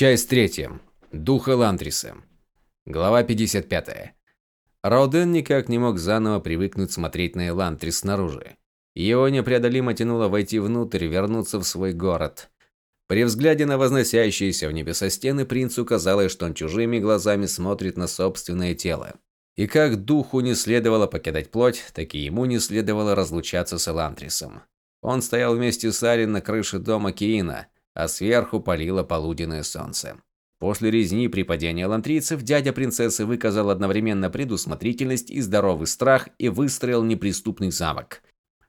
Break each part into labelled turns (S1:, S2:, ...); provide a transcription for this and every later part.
S1: Часть третья. Дух Эландриса. Глава 55. Рауден никак не мог заново привыкнуть смотреть на Элантрис снаружи. Его непреодолимо тянуло войти внутрь вернуться в свой город. При взгляде на возносящиеся в небеса стены принцу казалось, что он чужими глазами смотрит на собственное тело. И как духу не следовало покидать плоть, так и ему не следовало разлучаться с Элантрисом. Он стоял вместе с Арин на крыше дома Киина – а сверху палило полуденное солнце. После резни при падении лантрийцев дядя принцессы выказал одновременно предусмотрительность и здоровый страх и выстроил неприступный замок.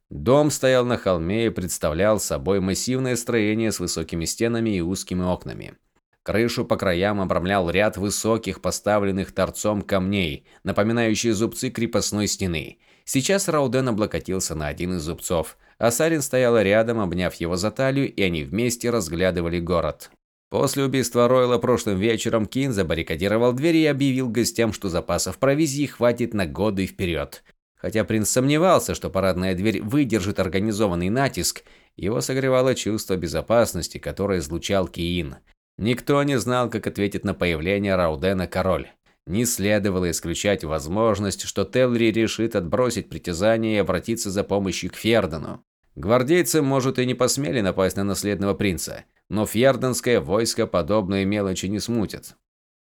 S1: Дом стоял на холме и представлял собой массивное строение с высокими стенами и узкими окнами. Крышу по краям обрамлял ряд высоких, поставленных торцом камней, напоминающих зубцы крепостной стены. Сейчас Рауден облокотился на один из зубцов – а Сарин стояла рядом, обняв его за талию, и они вместе разглядывали город. После убийства Ройла прошлым вечером Кин забаррикадировал дверь и объявил гостям, что запасов провизии хватит на годы вперед. Хотя принц сомневался, что парадная дверь выдержит организованный натиск, его согревало чувство безопасности, которое излучал Киин. Никто не знал, как ответит на появление Раудена король. Не следовало исключать возможность, что Телри решит отбросить притязание и обратиться за помощью к Фердену. Гвардейцы, может, и не посмели напасть на наследного принца, но фьерденское войско подобные мелочи не смутит.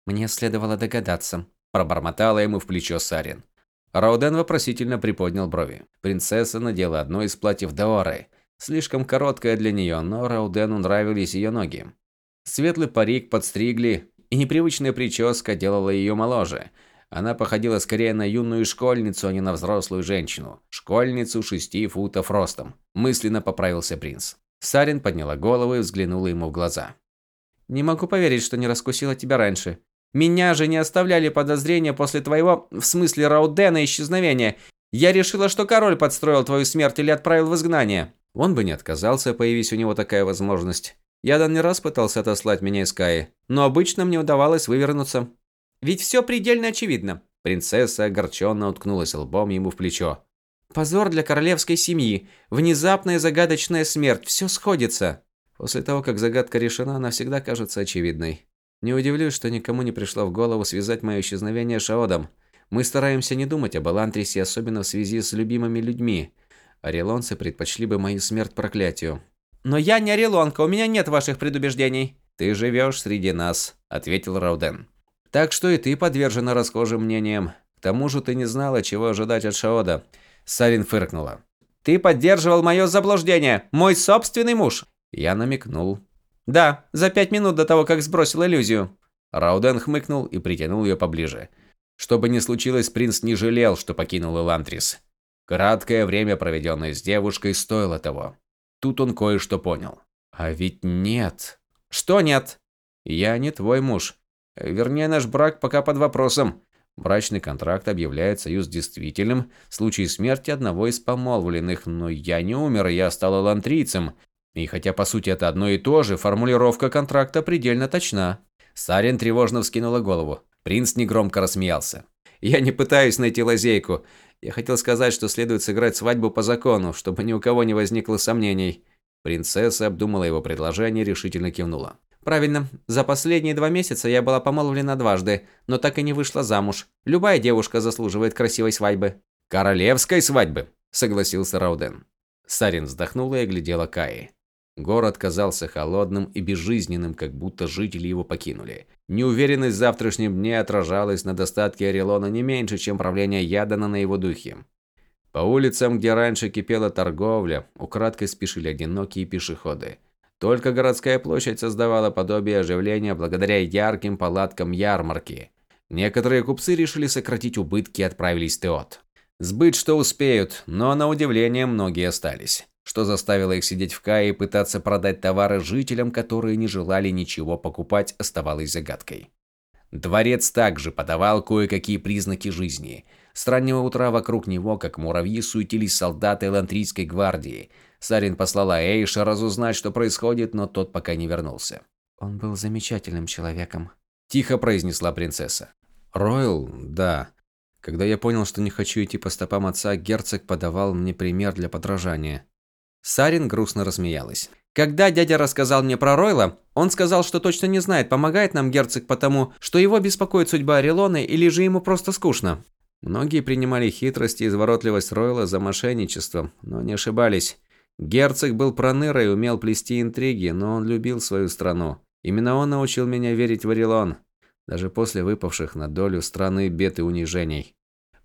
S2: «Мне следовало догадаться», –
S1: пробормотала ему в плечо Сарин. Рауден вопросительно приподнял брови. Принцесса надела одно из платьев Даоры. Слишком короткое для нее, но Раудену нравились ее ноги. Светлый парик подстригли, и непривычная прическа делала ее моложе – она походила скорее на юную школьницу, а не на взрослую женщину. Школьницу шести футов ростом. Мысленно поправился принц. Сарин подняла голову и взглянула ему в глаза.
S2: «Не могу поверить, что не раскусила тебя раньше. Меня же не оставляли подозрения после твоего, в смысле Раудена, исчезновения. Я решила, что король подстроил твою смерть или отправил в изгнание».
S1: Он бы не отказался, появись у него такая возможность. Ядан не раз пытался отослать меня из Каи, но обычно мне удавалось вывернуться.
S2: Ведь все предельно очевидно.
S1: Принцесса огорченно уткнулась лбом ему в плечо.
S2: Позор для королевской семьи. Внезапная загадочная смерть. Все сходится.
S1: После того, как загадка решена, она всегда кажется очевидной. Не удивлюсь, что никому не пришло в голову связать мое исчезновение с Шаодом. Мы стараемся не думать об Элантрисе, особенно в связи с любимыми людьми. Орелонцы предпочли бы мою смерть проклятию.
S2: «Но я не Орелонка, у меня нет ваших предубеждений».
S1: «Ты живешь среди нас», – ответил Рауден. Так что и ты подвержена расхожим мнениям. К тому же ты не знала, чего ожидать от Шаода. Сарин фыркнула.
S2: Ты поддерживал мое заблуждение. Мой собственный муж.
S1: Я намекнул.
S2: Да, за пять минут до того, как сбросил иллюзию.
S1: Рауден хмыкнул и притянул ее поближе. Что бы ни случилось, принц не жалел, что покинул Элантрис. Краткое время, проведенное с девушкой, стоило того. Тут он кое-что понял. А ведь нет.
S2: Что нет?
S1: Я не твой муж. Вернее, наш брак пока под вопросом. Брачный контракт объявляет союз действительным в случае смерти одного из помолвленных, но я не умер, я стал элантрийцем. И хотя по сути это одно и то же, формулировка контракта предельно точна. Сарин тревожно вскинула голову. Принц негромко рассмеялся. Я не пытаюсь найти лазейку. Я хотел сказать, что следует сыграть свадьбу по закону, чтобы ни у кого не возникло сомнений. Принцесса обдумала его предложение и решительно кивнула.
S2: Правильно. За последние два месяца я была помолвлена дважды, но так и не вышла замуж. Любая девушка заслуживает красивой свадьбы.
S1: Королевской свадьбы, согласился Рауден. Сарин вздохнула и оглядела Каи. Город казался холодным и безжизненным, как будто жители его покинули. Неуверенность в завтрашнем дне отражалась на достатке Орелона не меньше, чем правление Ядана на его духе. По улицам, где раньше кипела торговля, украдкой спешили одинокие пешеходы. Только городская площадь создавала подобие оживления благодаря ярким палаткам ярмарки. Некоторые купцы решили сократить убытки и отправились в Теот. Сбыть что успеют, но на удивление многие остались. Что заставило их сидеть в Кае и пытаться продать товары жителям, которые не желали ничего покупать, оставалось загадкой. Дворец также подавал кое-какие признаки жизни. С раннего утра вокруг него, как муравьи, суетились солдаты Элантрийской гвардии – Сарин послала Эйша разузнать, что происходит, но тот пока не вернулся.
S2: «Он был замечательным человеком», –
S1: тихо произнесла принцесса. «Ройл, да. Когда я понял, что не хочу идти по стопам отца, герцог подавал мне пример для подражания». Сарин грустно рассмеялась.
S2: Когда дядя рассказал мне про Ройла, он сказал, что точно не знает, помогает нам герцог потому, что его беспокоит судьба Орелона или же ему просто скучно. Многие принимали хитрость и изворотливость Ройла за мошенничество, но не ошибались. Герцог был пронырой умел плести интриги, но он любил свою страну. Именно он научил меня верить в Орелон, даже после выпавших на долю страны бед и унижений.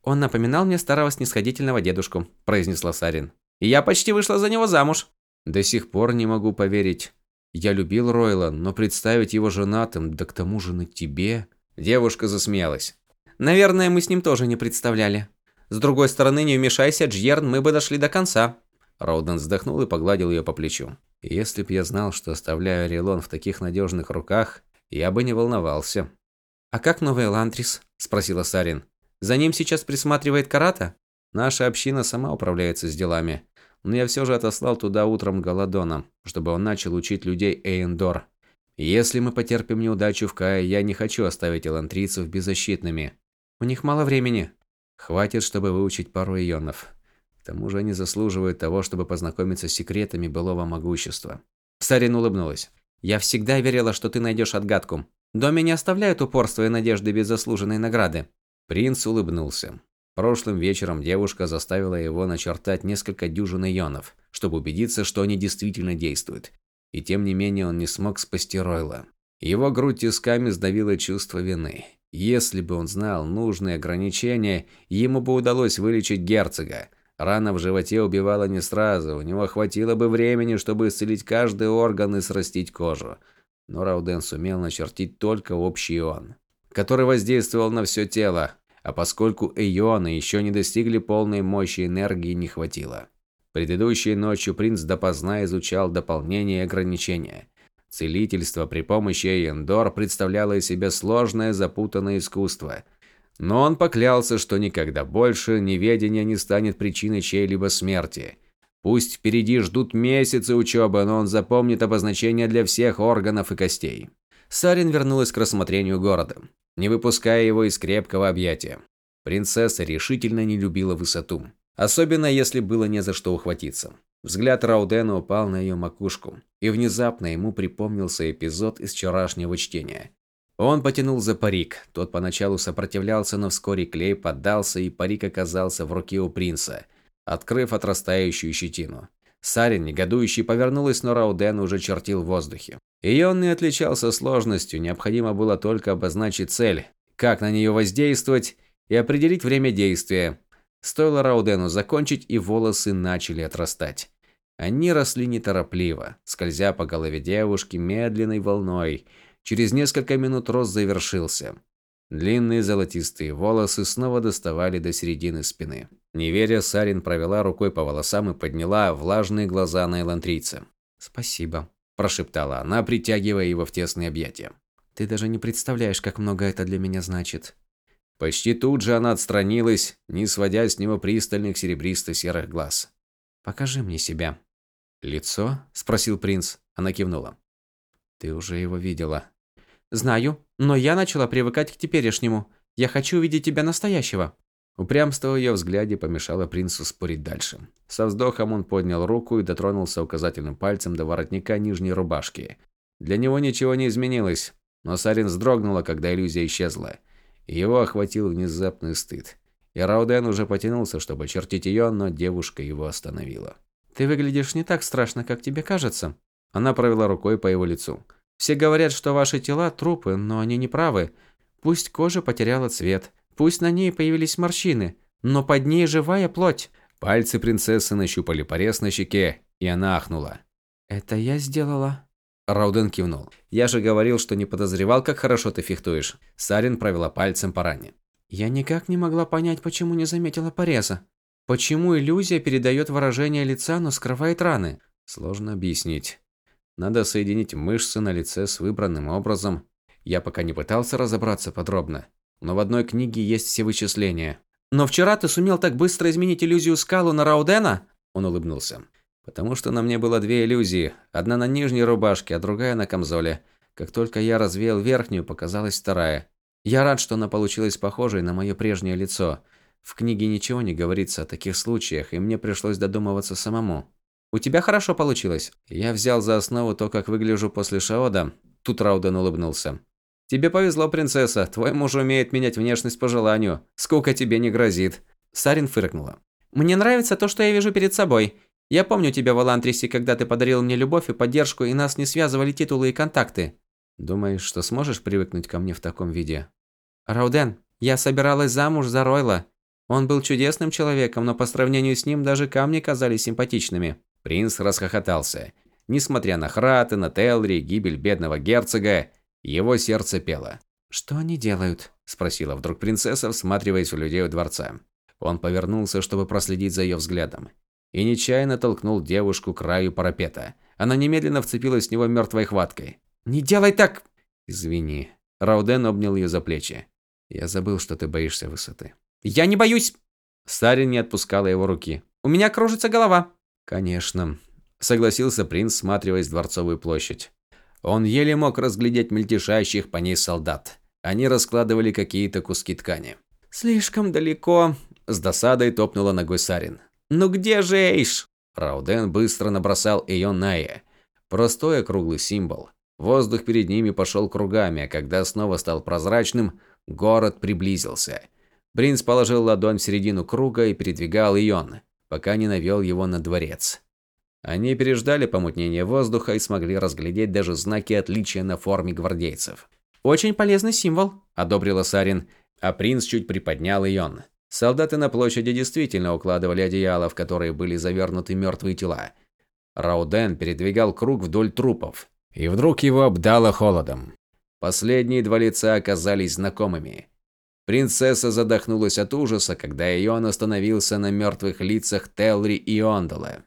S2: «Он напоминал мне старого снисходительного дедушку», – произнесла Сарин. «И я почти вышла за него замуж».
S1: До сих пор не могу поверить. Я любил Ройла, но представить его женатым, да к тому же на тебе...
S2: Девушка засмеялась. Наверное, мы с ним тоже не представляли. С другой стороны, не вмешайся, Джьерн, мы бы дошли до конца.
S1: Роуден вздохнул и погладил ее по плечу. Если б я знал, что оставляю Релон в таких надежных руках, я бы не волновался.
S2: «А как новый Элантрис?» – спросила Сарин. «За ним сейчас присматривает Карата?»
S1: «Наша община сама управляется с делами но я все же отослал туда утром Голодона, чтобы он начал учить людей Эйндор. Если мы потерпим неудачу в Кае, я не хочу оставить элантрийцев беззащитными.
S2: У них мало времени.
S1: Хватит, чтобы выучить пару ионов. К тому же они заслуживают того, чтобы познакомиться с секретами былого могущества.
S2: Сарин улыбнулась. «Я всегда верила, что ты найдешь отгадку. Доме не оставляют упорства и надежды без заслуженной награды».
S1: Принц улыбнулся. Прошлым вечером девушка заставила его начертать несколько дюжин ионов, чтобы убедиться, что они действительно действуют. И тем не менее он не смог спасти Ройла. Его грудь тисками сдавило чувство вины. Если бы он знал нужные ограничения, ему бы удалось вылечить герцога. Рана в животе убивала не сразу, у него хватило бы времени, чтобы исцелить каждый орган и срастить кожу. Но Рауден сумел начертить только общий ион, который воздействовал на все тело, а поскольку эйоны еще не достигли полной мощи энергии не хватило. Предыдущей ночью принц допоздна изучал дополнения и ограничения. Целительство при помощи Эйендор представляло из себя сложное запутанное искусство. Но он поклялся, что никогда больше неведение не станет причиной чьей-либо смерти. Пусть впереди ждут месяцы учебы, но он запомнит обозначения для всех органов и костей. Сарин вернулась к рассмотрению города не выпуская его из крепкого объятия. Принцесса решительно не любила высоту, особенно если было не за что ухватиться. Взгляд Раудена упал на ее макушку, и внезапно ему припомнился эпизод из вчерашнего чтения. Он потянул за парик. Тот поначалу сопротивлялся, но вскоре клей поддался, и парик оказался в руке у принца, открыв отрастающую щетину. Сарин, негодующий, повернулась, но Рауден уже чертил в воздухе. И он не отличался сложностью, необходимо было только обозначить цель, как на нее воздействовать и определить время действия. Стоило Раудену закончить, и волосы начали отрастать. Они росли неторопливо, скользя по голове девушки медленной волной. Через несколько минут рост завершился. Длинные золотистые волосы снова доставали до середины спины. Не веря, Сарин провела рукой по волосам и подняла влажные глаза на элантрийца.
S2: «Спасибо», –
S1: прошептала она, притягивая его в тесные объятия.
S2: «Ты даже не представляешь, как много это для меня значит».
S1: Почти тут же она отстранилась, не сводя с него пристальных серебристо-серых глаз.
S2: «Покажи мне себя».
S1: «Лицо?» – спросил принц. Она кивнула. «Ты уже его видела».
S2: «Знаю, но я начала привыкать к теперешнему. Я хочу увидеть тебя настоящего».
S1: Упрямство в ее взгляде помешало принцу спорить дальше. Со вздохом он поднял руку и дотронулся указательным пальцем до воротника нижней рубашки. Для него ничего не изменилось, но Сарин вздрогнула, когда иллюзия исчезла. Его охватил внезапный стыд. И Рауден уже потянулся, чтобы чертить ее, но девушка его остановила.
S2: «Ты выглядишь не так страшно, как тебе кажется». Она провела рукой по его лицу. «Все говорят, что ваши тела – трупы, но они не правы. Пусть кожа потеряла цвет, Пусть на ней появились морщины, но под ней живая плоть.
S1: Пальцы принцессы нащупали порез на щеке, и она ахнула.
S2: «Это я сделала?»
S1: Рауден кивнул. «Я же говорил, что не подозревал, как хорошо ты фехтуешь». Сарин провела пальцем по ране.
S2: «Я никак не могла понять, почему не заметила пореза. Почему иллюзия передает выражение лица, но скрывает раны?»
S1: Сложно объяснить. Надо соединить мышцы на лице с выбранным образом. Я пока не пытался разобраться подробно но в одной книге есть все вычисления.
S2: «Но вчера ты сумел так быстро изменить иллюзию скалу на Раудена?»
S1: Он улыбнулся. «Потому что на мне было две иллюзии. Одна на нижней рубашке, а другая на камзоле. Как только я развеял верхнюю, показалась вторая. Я рад, что она получилась похожей на мое прежнее лицо. В книге ничего не говорится о таких случаях, и мне пришлось додумываться самому».
S2: У тебя хорошо получилось. Я взял за основу то, как выгляжу после Шаода. Тут Рауден улыбнулся. Тебе повезло, принцесса. Твой муж умеет менять внешность по желанию. Сколько тебе не грозит. Сарин фыркнула. Мне нравится то, что я вижу перед собой. Я помню тебя в Алантрисе, когда ты подарил мне любовь и поддержку, и нас не связывали титулы и контакты. Думаешь, что сможешь привыкнуть ко мне в таком виде? Рауден, я собиралась замуж за Ройла. Он был чудесным человеком, но по сравнению с ним даже камни казались симпатичными.
S1: Принц расхохотался. Несмотря на Храты, на Телри, гибель бедного герцога, его сердце пело.
S2: «Что они делают?»
S1: – спросила вдруг принцесса, всматриваясь в людей у дворца. Он повернулся, чтобы проследить за ее взглядом. И нечаянно толкнул девушку к краю парапета. Она немедленно вцепилась в него мертвой хваткой.
S2: «Не делай так!»
S1: «Извини». Рауден обнял ее за плечи. «Я забыл, что ты боишься высоты».
S2: «Я не боюсь!»
S1: Сарин не отпускала его руки.
S2: «У меня кружится голова».
S1: «Конечно», – согласился принц, всматриваясь в Дворцовую площадь. Он еле мог разглядеть мельтешащих по ней солдат. Они раскладывали какие-то куски ткани.
S2: «Слишком далеко», – с досадой топнула ногой Сарин. «Ну где же Эйш?»
S1: Рауден быстро набросал ее Найе. Простой округлый символ. Воздух перед ними пошел кругами, а когда снова стал прозрачным, город приблизился. Принц положил ладонь в середину круга и передвигал Ион пока не навел его на дворец. Они переждали помутнение воздуха и смогли разглядеть даже знаки отличия на форме гвардейцев.
S2: «Очень полезный символ», –
S1: одобрила Сарин, а принц чуть приподнял Ион. Солдаты на площади действительно укладывали одеяла, в которые были завернуты мертвые тела. Рауден передвигал круг вдоль трупов, и вдруг его обдало холодом. Последние два лица оказались знакомыми. Принцесса задохнулась от ужаса, когда Ион остановился на мертвых лицах Телри и Ондала.